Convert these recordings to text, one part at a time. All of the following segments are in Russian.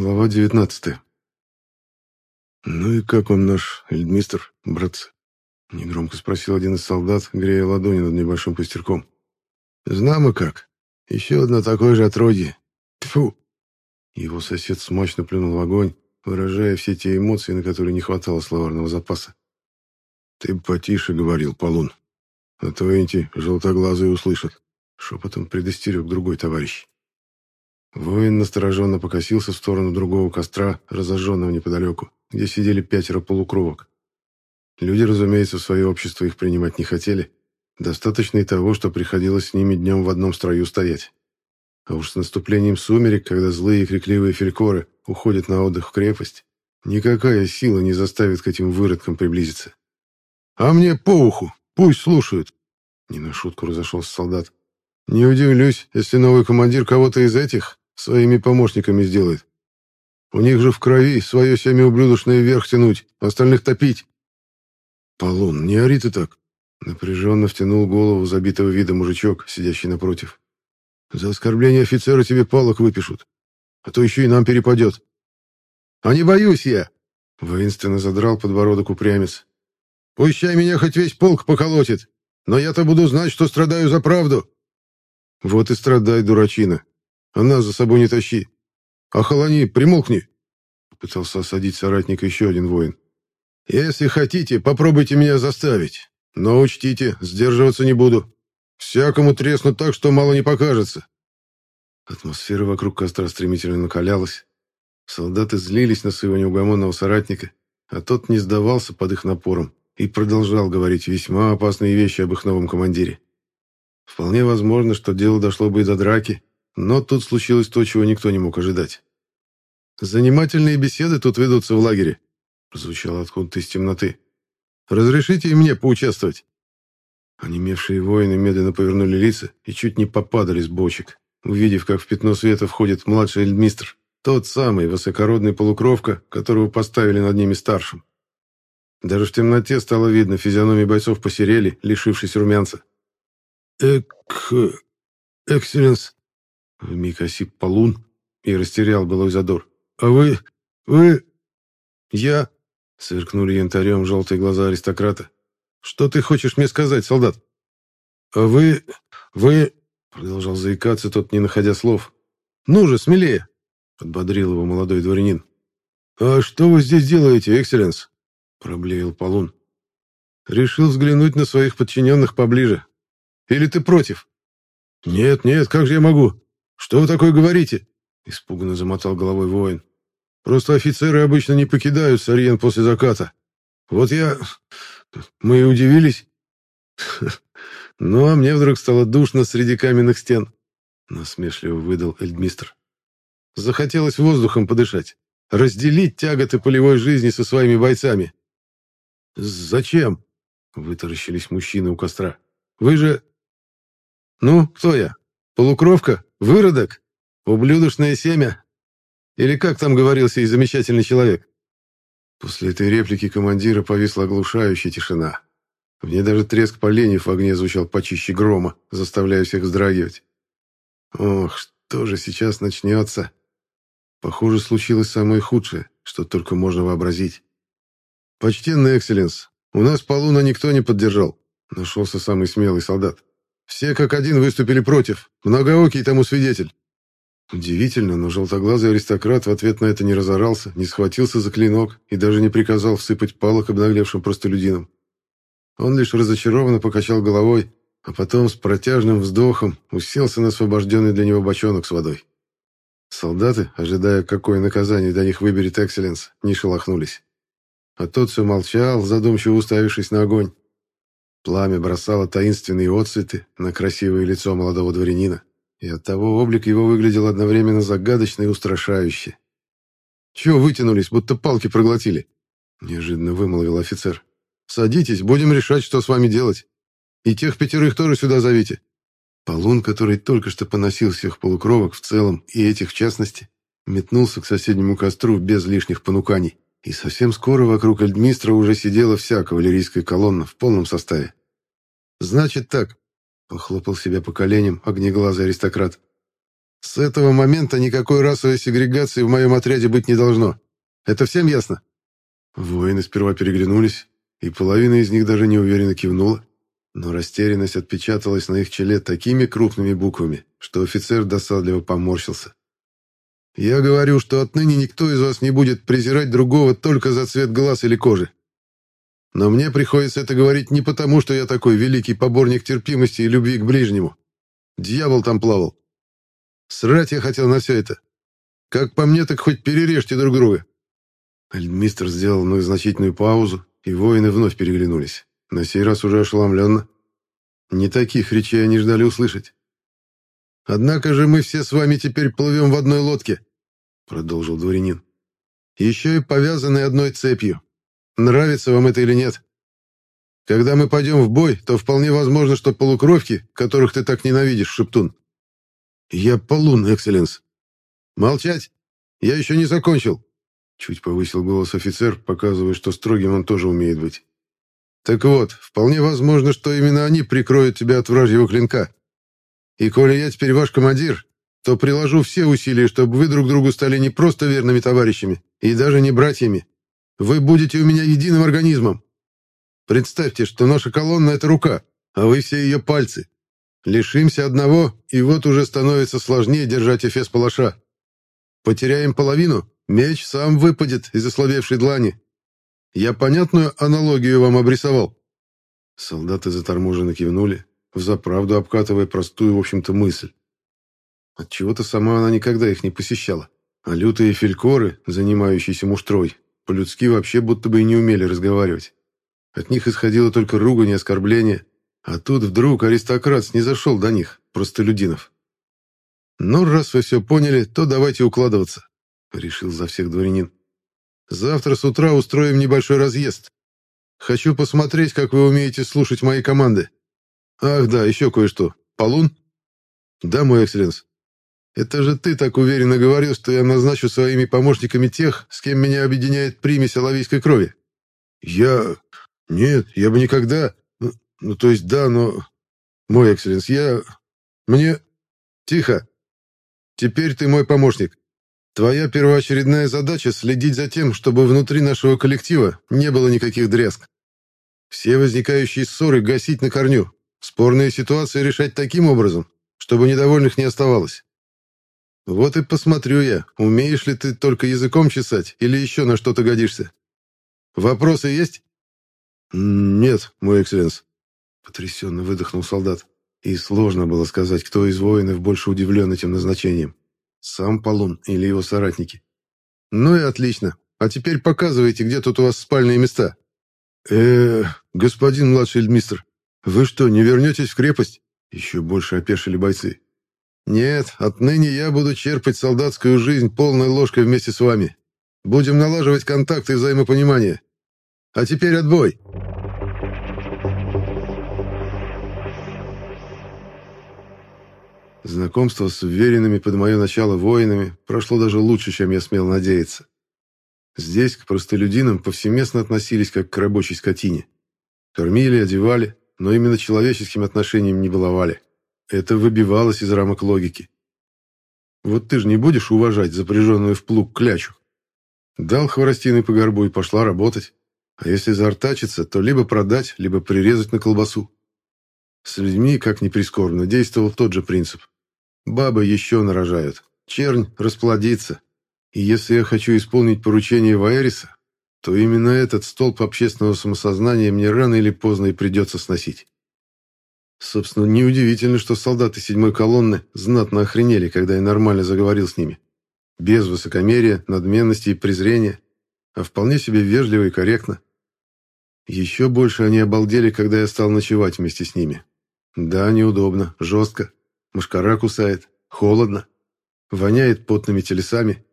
Глава девятнадцатая. «Ну и как он наш, эльдмистер, братцы?» — негромко спросил один из солдат, грея ладони над небольшим пустяком. «Знамо как. Еще одно такое же отродье. Тьфу!» Его сосед смачно плюнул в огонь, выражая все те эмоции, на которые не хватало словарного запаса. «Ты бы потише говорил, Полун, а то эти желтоглазые услышат», — шепотом предостерег другой товарищ. Воин настороженно покосился в сторону другого костра, разожженного неподалеку, где сидели пятеро полукровок. Люди, разумеется, в свое общество их принимать не хотели. Достаточно и того, что приходилось с ними днем в одном строю стоять. А уж с наступлением сумерек, когда злые и крикливые фелькоры уходят на отдых в крепость, никакая сила не заставит к этим выродкам приблизиться. «А мне по уху! Пусть слушают!» Не на шутку разошелся солдат. «Не удивлюсь, если новый командир кого-то из этих своими помощниками сделает. У них же в крови свое семяублюдочное вверх тянуть, остальных топить. Полун, не ори ты так. Напряженно втянул голову забитого вида мужичок, сидящий напротив. За оскорбление офицера тебе палок выпишут, а то еще и нам перепадет. А не боюсь я, воинственно задрал подбородок упрямец. Пущай меня хоть весь полк поколотит, но я-то буду знать, что страдаю за правду. Вот и страдай, дурачина, а нас за собой не тащи. Охолони, примолкни!» Пытался осадить соратника еще один воин. «Если хотите, попробуйте меня заставить. Но учтите, сдерживаться не буду. Всякому тресну так, что мало не покажется». Атмосфера вокруг костра стремительно накалялась. Солдаты злились на своего неугомонного соратника, а тот не сдавался под их напором и продолжал говорить весьма опасные вещи об их новом командире. Вполне возможно, что дело дошло бы и до драки, но тут случилось то, чего никто не мог ожидать. «Занимательные беседы тут ведутся в лагере», — прозвучало откуда-то из темноты. «Разрешите и мне поучаствовать?» Онемевшие воины медленно повернули лица и чуть не попадали с бочек, увидев, как в пятно света входит младший эльдмистр, тот самый высокородный полукровка, которого поставили над ними старшим. Даже в темноте стало видно, физиономии бойцов посерели, лишившись румянца. «Эк... экселленс...» Вмиг осип полун и растерял былой задор. «А вы... вы...» «Я...» — сверкнули янтарем желтые глаза аристократа. «Что ты хочешь мне сказать, солдат?» «А вы... вы...» — продолжал заикаться тот, не находя слов. «Ну же, смелее!» — подбодрил его молодой дворянин. «А что вы здесь делаете, экселленс?» — проблеял Полун. «Решил взглянуть на своих подчиненных поближе. Или ты против?» «Нет, нет, как же я могу? «Что вы такое говорите?» — испуганно замотал головой воин. «Просто офицеры обычно не покидают Сарьен после заката. Вот я... Мы и удивились. Ну, а мне вдруг стало душно среди каменных стен», — насмешливо выдал Эльдмистр. «Захотелось воздухом подышать, разделить тяготы полевой жизни со своими бойцами». «Зачем?» — вытаращились мужчины у костра. «Вы же...» «Ну, кто я? Полукровка? Выродок? Ублюдочное семя? Или как там говорился и замечательный человек? После этой реплики командира повисла оглушающая тишина. В ней даже треск поленьев в огне звучал почище грома, заставляя всех вздрагивать. Ох, что же сейчас начнется? Похоже, случилось самое худшее, что только можно вообразить. «Почтенный экселленс, у нас полуна никто не поддержал», — нашелся самый смелый солдат. Все как один выступили против. Многоокий тому свидетель. Удивительно, но желтоглазый аристократ в ответ на это не разорался, не схватился за клинок и даже не приказал всыпать палок обнаглевшим простолюдинам. Он лишь разочарованно покачал головой, а потом с протяжным вздохом уселся на освобожденный для него бочонок с водой. Солдаты, ожидая, какое наказание для них выберет Экселленс, не шелохнулись. А тот все молчал, задумчиво уставившись на огонь. Пламя бросало таинственные отцветы на красивое лицо молодого дворянина, и оттого облик его выглядел одновременно загадочно и устрашающе. «Чего вытянулись, будто палки проглотили?» — неожиданно вымолвил офицер. «Садитесь, будем решать, что с вами делать. И тех пятерых тоже сюда зовите». Полун, который только что поносил всех полукровок в целом, и этих в частности, метнулся к соседнему костру без лишних понуканий. И совсем скоро вокруг Эльдмистра уже сидела вся кавалерийская колонна в полном составе. «Значит так», — похлопал себя по коленям огнеглазый аристократ. С этого момента никакой расовой сегрегации в моем отряде быть не должно. Это всем ясно?» Воины сперва переглянулись, и половина из них даже неуверенно кивнула. Но растерянность отпечаталась на их челе такими крупными буквами, что офицер досадливо поморщился. «Я говорю, что отныне никто из вас не будет презирать другого только за цвет глаз или кожи. Но мне приходится это говорить не потому, что я такой великий поборник терпимости и любви к ближнему. Дьявол там плавал. Срать я хотел на все это. Как по мне, так хоть перережьте друг друга». Альдмистр сделал многозначительную паузу, и воины вновь переглянулись. На сей раз уже ошеломленно. Не таких речей они ждали услышать. «Однако же мы все с вами теперь плывем в одной лодке», — продолжил дворянин. «Еще и повязаны одной цепью. Нравится вам это или нет? Когда мы пойдем в бой, то вполне возможно, что полукровки, которых ты так ненавидишь, Шептун...» «Я полун, экселленс». «Молчать! Я еще не закончил!» Чуть повысил голос офицер, показывая, что строгим он тоже умеет быть. Так вот, вполне возможно, что именно они прикроют тебя от вражьего клинка. И коли я теперь ваш командир, то приложу все усилия, чтобы вы друг другу стали не просто верными товарищами и даже не братьями. Вы будете у меня единым организмом. Представьте, что наша колонна — это рука, а вы все ее пальцы. Лишимся одного, и вот уже становится сложнее держать эфес палаша. Потеряем половину, меч сам выпадет из ослабевшей длани, я понятную аналогию вам обрисовал?» Солдаты заторможенно кивнули, взаправду обкатывая простую, в общем-то, мысль. Отчего-то сама она никогда их не посещала. А лютые фелькоры, занимающиеся муштрой, по-людски вообще будто бы и не умели разговаривать. От них исходило только ругань и оскорбление, а тут вдруг аристократ снизошел до них, простолюдинов. «Ну, раз вы все поняли, то давайте укладываться», — решил за всех дворянин. Завтра с утра устроим небольшой разъезд. Хочу посмотреть, как вы умеете слушать мои команды. Ах да, еще кое-что. Полун? Да, мой экселленс. Это же ты так уверенно говорил, что я назначу своими помощниками тех, с кем меня объединяет примесь оловийской крови. Я... Нет, я бы никогда... Ну, ну то есть да, но... Мой экселленс, я... Мне... Тихо. Теперь ты мой помощник. Твоя первоочередная задача — следить за тем, чтобы внутри нашего коллектива не было никаких дрязг. Все возникающие ссоры гасить на корню, спорные ситуации решать таким образом, чтобы недовольных не оставалось. Вот и посмотрю я, умеешь ли ты только языком чесать или еще на что-то годишься. Вопросы есть? Нет, мой экселленс. Потрясенно выдохнул солдат. И сложно было сказать, кто из воинов больше удивлен этим назначением. Сам Полун или его соратники. Ну и отлично. А теперь показывайте, где тут у вас спальные места. э господин младший эльдмистр, вы что, не вернетесь в крепость? Еще больше опешили бойцы. Нет, отныне я буду черпать солдатскую жизнь полной ложкой вместе с вами. Будем налаживать контакты и взаимопонимание. А теперь отбой!» Знакомство с уверенными под мое начало воинами прошло даже лучше, чем я смел надеяться. Здесь к простолюдинам повсеместно относились как к рабочей скотине. Кормили, одевали, но именно человеческим отношением не баловали. Это выбивалось из рамок логики. Вот ты же не будешь уважать запряженную в плуг клячу. Дал хворостиной по горбу и пошла работать. А если заортачиться, то либо продать, либо прирезать на колбасу. С людьми, как ни прискорбно, действовал тот же принцип. Бабы еще нарожают, чернь расплодится. И если я хочу исполнить поручение Ваэриса, то именно этот столб общественного самосознания мне рано или поздно и придется сносить. Собственно, неудивительно, что солдаты седьмой колонны знатно охренели, когда я нормально заговорил с ними. Без высокомерия, надменности и презрения, а вполне себе вежливо и корректно. Еще больше они обалдели, когда я стал ночевать вместе с ними. Да, неудобно, жестко. Мушкара кусает, холодно. Воняет потными телесами.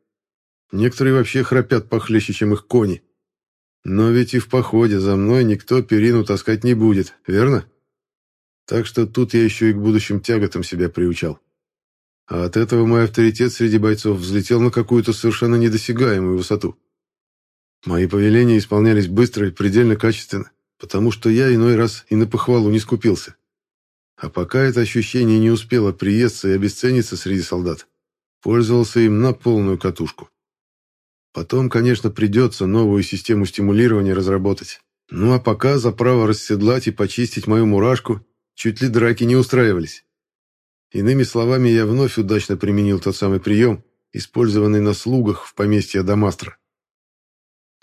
Некоторые вообще храпят похлеще, чем их кони. Но ведь и в походе за мной никто перину таскать не будет, верно? Так что тут я еще и к будущим тяготам себя приучал. А от этого мой авторитет среди бойцов взлетел на какую-то совершенно недосягаемую высоту. Мои повеления исполнялись быстро и предельно качественно, потому что я иной раз и на похвалу не скупился. А пока это ощущение не успело приесться и обесцениться среди солдат, Пользовался им на полную катушку. Потом, конечно, придется новую систему стимулирования разработать. Ну а пока за право расседлать и почистить мою мурашку чуть ли драки не устраивались. Иными словами, я вновь удачно применил тот самый прием, использованный на слугах в поместье Адамастра.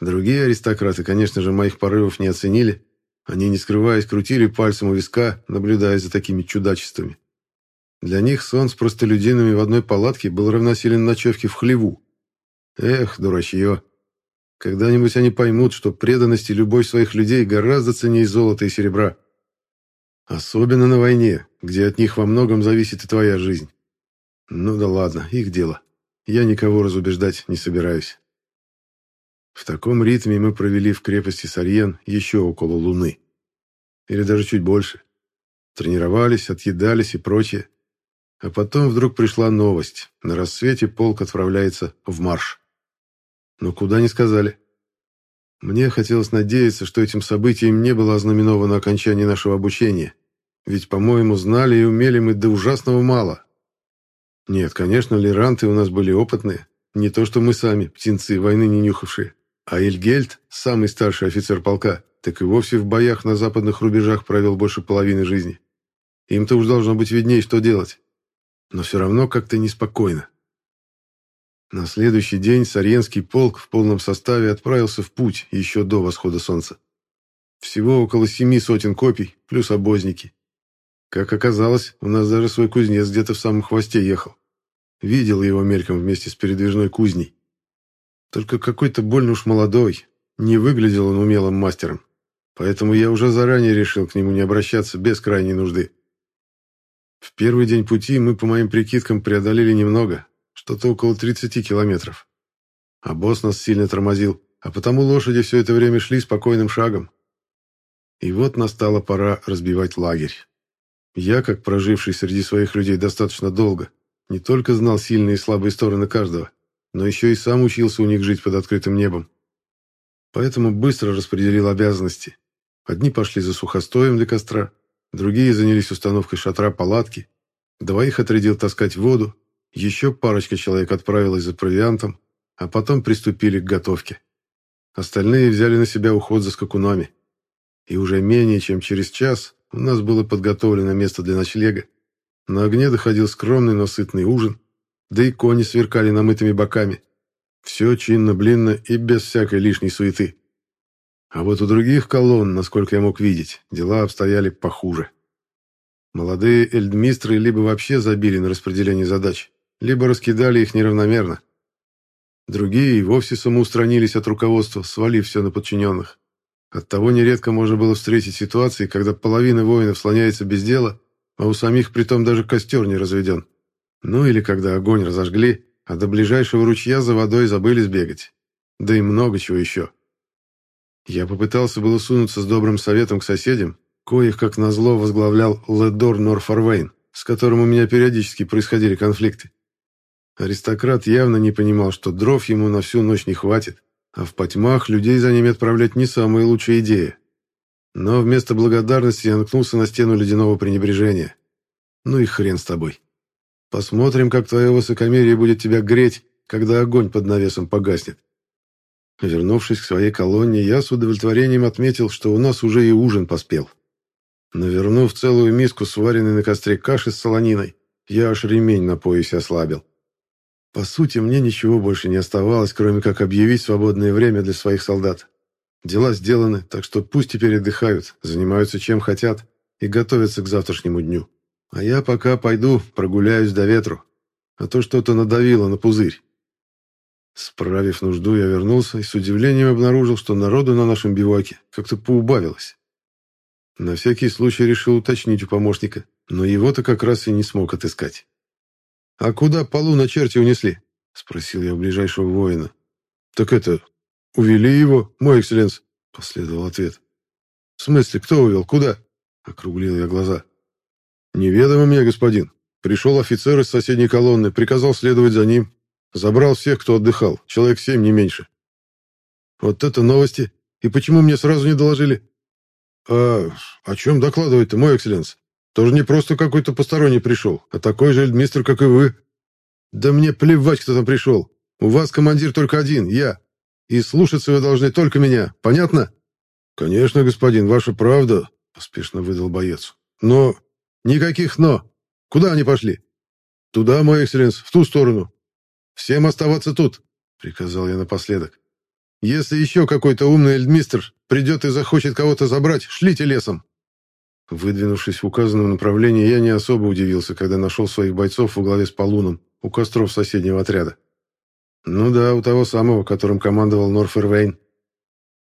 Другие аристократы, конечно же, моих порывов не оценили. Они, не скрываясь, крутили пальцем у виска, наблюдая за такими чудачествами. Для них сон с простолюдинами в одной палатке был равносилен ночевке в хлеву. Эх, дурачье. Когда-нибудь они поймут, что преданность и любовь своих людей гораздо ценнее золота и серебра. Особенно на войне, где от них во многом зависит и твоя жизнь. Ну да ладно, их дело. Я никого разубеждать не собираюсь. В таком ритме мы провели в крепости Сарьен еще около Луны. Или даже чуть больше. Тренировались, отъедались и прочее. А потом вдруг пришла новость. На рассвете полк отправляется в марш. Но куда не сказали. Мне хотелось надеяться, что этим событием не было ознаменовано окончание нашего обучения. Ведь, по-моему, знали и умели мы до ужасного мало. Нет, конечно, лиранты у нас были опытные. Не то, что мы сами, птенцы, войны не нюхавшие. А Ильгельд, самый старший офицер полка, так и вовсе в боях на западных рубежах провел больше половины жизни. Им-то уж должно быть видней, что делать. Но все равно как-то неспокойно. На следующий день Сарьенский полк в полном составе отправился в путь еще до восхода солнца. Всего около семи сотен копий, плюс обозники. Как оказалось, у нас даже свой кузнец где-то в самом хвосте ехал. Видел его мельком вместе с передвижной кузней. Только какой-то больно уж молодой, не выглядел он умелым мастером. Поэтому я уже заранее решил к нему не обращаться без крайней нужды. В первый день пути мы, по моим прикидкам, преодолели немного, что-то около 30 километров. А босс нас сильно тормозил, а потому лошади все это время шли спокойным шагом. И вот настала пора разбивать лагерь. Я, как проживший среди своих людей достаточно долго, не только знал сильные и слабые стороны каждого, но еще и сам учился у них жить под открытым небом. Поэтому быстро распределил обязанности. Одни пошли за сухостоем для костра, другие занялись установкой шатра палатки, двоих отрядил таскать воду, еще парочка человек отправилась за провиантом, а потом приступили к готовке. Остальные взяли на себя уход за скакунами. И уже менее чем через час у нас было подготовлено место для ночлега. На огне доходил скромный, но сытный ужин, да и кони сверкали намытыми боками. Все чинно-блинно и без всякой лишней суеты. А вот у других колонн, насколько я мог видеть, дела обстояли похуже. Молодые эльдмистры либо вообще забили на распределение задач, либо раскидали их неравномерно. Другие вовсе самоустранились от руководства, свалив все на подчиненных. Оттого нередко можно было встретить ситуации, когда половина воинов слоняется без дела, а у самих притом даже костер не разведен. Ну или когда огонь разожгли, а до ближайшего ручья за водой забыли сбегать. Да и много чего еще. Я попытался было сунуться с добрым советом к соседям, коих, как назло, возглавлял Ледор Норфорвейн, с которым у меня периодически происходили конфликты. Аристократ явно не понимал, что дров ему на всю ночь не хватит, а в потьмах людей за ними отправлять не самая лучшая идея. Но вместо благодарности я наткнулся на стену ледяного пренебрежения. Ну и хрен с тобой. Посмотрим, как твое высокомерие будет тебя греть, когда огонь под навесом погаснет. Вернувшись к своей колонне, я с удовлетворением отметил, что у нас уже и ужин поспел. Навернув целую миску сваренной на костре каши с солониной, я аж ремень на поясе ослабил. По сути, мне ничего больше не оставалось, кроме как объявить свободное время для своих солдат. Дела сделаны, так что пусть теперь отдыхают, занимаются чем хотят и готовятся к завтрашнему дню. А я пока пойду прогуляюсь до ветру, а то что-то надавило на пузырь. Справив нужду, я вернулся и с удивлением обнаружил, что народу на нашем биваке как-то поубавилось. На всякий случай решил уточнить у помощника, но его-то как раз и не смог отыскать. «А куда полу на черти унесли?» — спросил я у ближайшего воина. «Так это, увели его, мой экселленс», — последовал ответ. «В смысле, кто увел? Куда?» — округлил я глаза. «Неведомо мне, господин. Пришел офицер из соседней колонны, приказал следовать за ним. Забрал всех, кто отдыхал, человек семь, не меньше». «Вот это новости! И почему мне сразу не доложили?» «А о чем докладывать-то, мой экселленс? Тоже не просто какой-то посторонний пришел, а такой же эльдмистр, как и вы». Да мне плевать, кто там пришел. У вас командир только один, я. И слушаться вы должны только меня, понятно? Конечно, господин, ваша правда, поспешно выдал боец. Но... Никаких «но». Куда они пошли? Туда, мой экселленс, в ту сторону. Всем оставаться тут, приказал я напоследок. Если еще какой-то умный эльдмистер придет и захочет кого-то забрать, шлите лесом. Выдвинувшись в указанном направлении, я не особо удивился, когда нашел своих бойцов во главе с Полуном у костров соседнего отряда. Ну да, у того самого, которым командовал Норфер Вейн.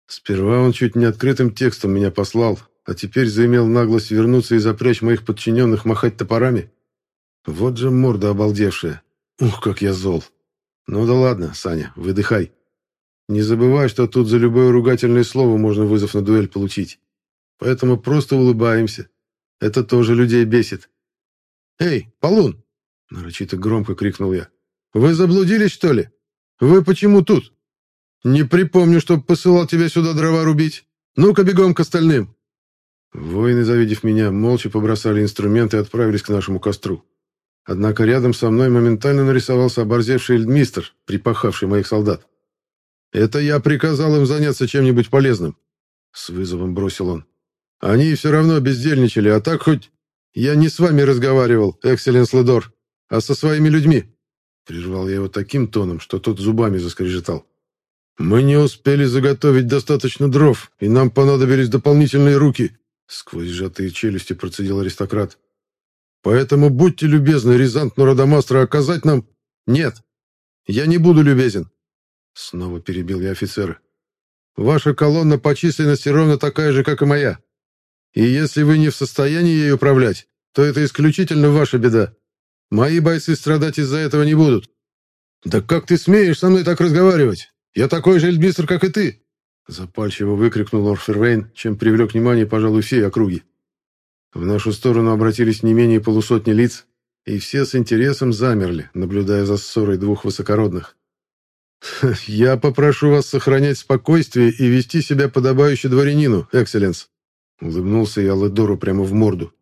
Сперва он чуть не открытым текстом меня послал, а теперь заимел наглость вернуться и запрячь моих подчиненных махать топорами. Вот же морда обалдевшая. Ух, как я зол. Ну да ладно, Саня, выдыхай. Не забывай, что тут за любое ругательное слово можно вызов на дуэль получить. Поэтому просто улыбаемся. Это тоже людей бесит. «Эй, Полун!» — нарочито громко крикнул я. «Вы заблудились, что ли? Вы почему тут? Не припомню, чтоб посылал тебя сюда дрова рубить. Ну-ка, бегом к остальным!» Воины, завидев меня, молча побросали инструменты и отправились к нашему костру. Однако рядом со мной моментально нарисовался оборзевший эльдмистер, припахавший моих солдат. «Это я приказал им заняться чем-нибудь полезным», — с вызовом бросил он. Они все равно бездельничали, а так хоть я не с вами разговаривал, экселленс Ледор, а со своими людьми. Прервал я его таким тоном, что тот зубами заскрежетал. Мы не успели заготовить достаточно дров, и нам понадобились дополнительные руки. Сквозь сжатые челюсти процедил аристократ. Поэтому будьте любезны, Рязант Нородомастра, оказать нам... Нет, я не буду любезен. Снова перебил я офицера. Ваша колонна по численности ровно такая же, как и моя. И если вы не в состоянии ей управлять, то это исключительно ваша беда. Мои бойцы страдать из-за этого не будут. Да как ты смеешь со мной так разговаривать? Я такой же эльдмистр, как и ты!» Запальчиво выкрикнул Орфервейн, чем привлек внимание, пожалуй, всей округи. В нашу сторону обратились не менее полусотни лиц, и все с интересом замерли, наблюдая за ссорой двух высокородных. «Я попрошу вас сохранять спокойствие и вести себя подобающе дворянину, экселленс», Улыбнулся я Ледору прямо в морду.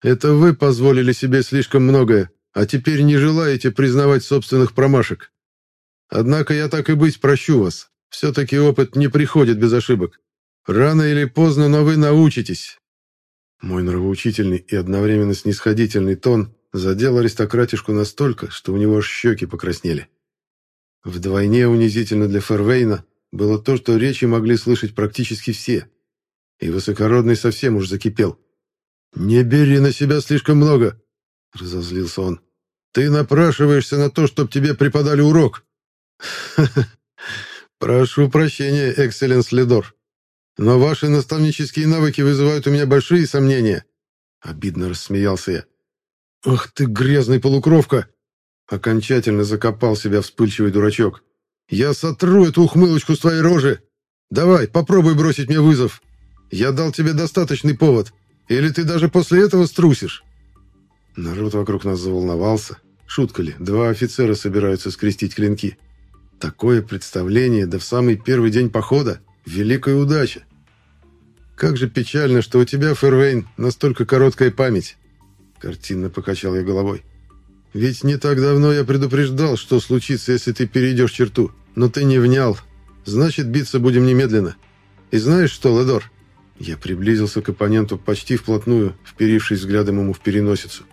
«Это вы позволили себе слишком многое, а теперь не желаете признавать собственных промашек. Однако я так и быть прощу вас. Все-таки опыт не приходит без ошибок. Рано или поздно, но вы научитесь». Мой нравоучительный и одновременно снисходительный тон задел аристократишку настолько, что у него аж щеки покраснели. Вдвойне унизительно для Фервейна было то, что речи могли слышать практически все – и высокородный совсем уж закипел. «Не бери на себя слишком много!» — разозлился он. «Ты напрашиваешься на то, чтобы тебе преподали урок!» «Прошу прощения, экселленс Ледор, но ваши наставнические навыки вызывают у меня большие сомнения!» Обидно рассмеялся я. «Ах ты, грязный полукровка!» Окончательно закопал себя вспыльчивый дурачок. «Я сотру эту ухмылочку с твоей рожи! Давай, попробуй бросить мне вызов!» Я дал тебе достаточный повод. Или ты даже после этого струсишь?» Народ вокруг нас заволновался. Шутка ли, два офицера собираются скрестить клинки. Такое представление, да в самый первый день похода. Великая удача. Как же печально, что у тебя, Фервейн, настолько короткая память. Картинно покачал я головой. Ведь не так давно я предупреждал, что случится, если ты перейдешь черту. Но ты не внял. Значит, биться будем немедленно. И знаешь что, Ледор? Я приблизился к оппоненту почти вплотную, вперившись взглядом ему в переносицу.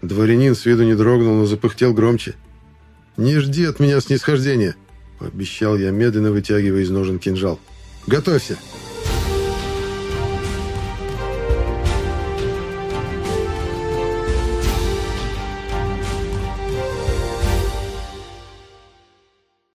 Дворянин с виду не дрогнул, но запыхтел громче. «Не жди от меня снисхождения!» – пообещал я, медленно вытягивая из ножен кинжал. «Готовься!»